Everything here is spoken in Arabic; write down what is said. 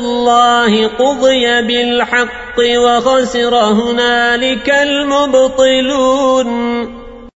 الله قضي بالحق وخسر هنالك المبطلون.